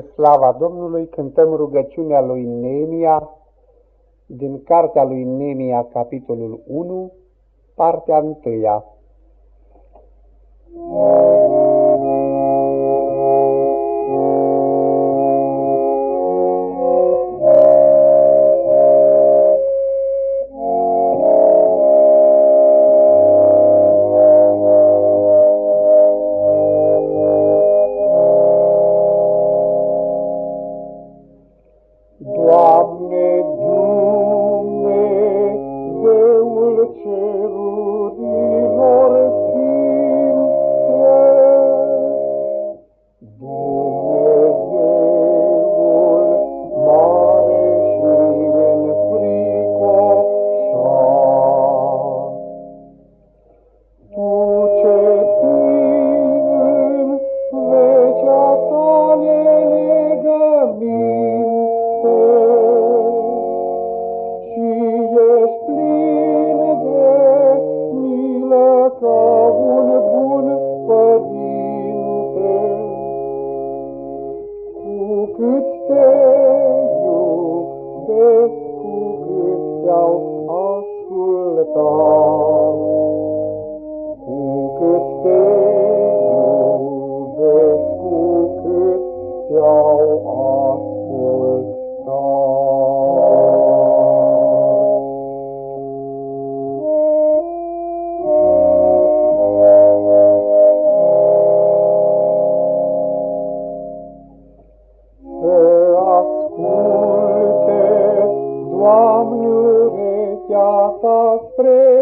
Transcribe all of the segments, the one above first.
spre slava Domnului cântăm rugăciunea lui Neemia din cartea lui Neemia, capitolul 1, partea 1. Oh. Doamne, urechea ta spre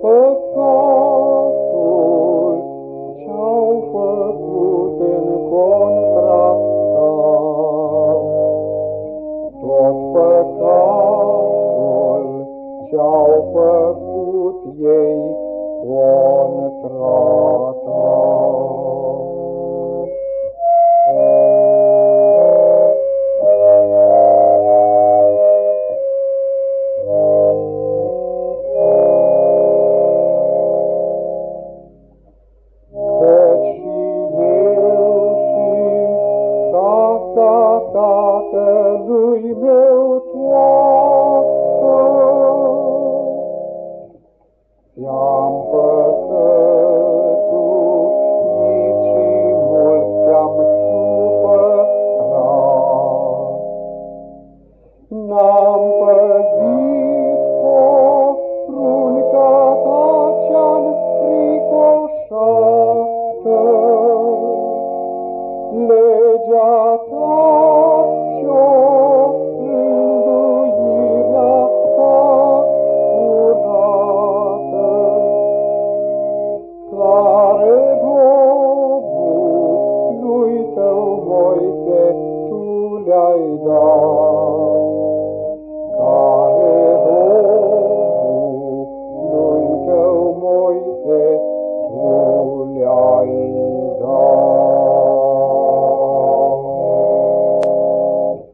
pode casa tatălui meu toată. Ți-am păcălit Oh.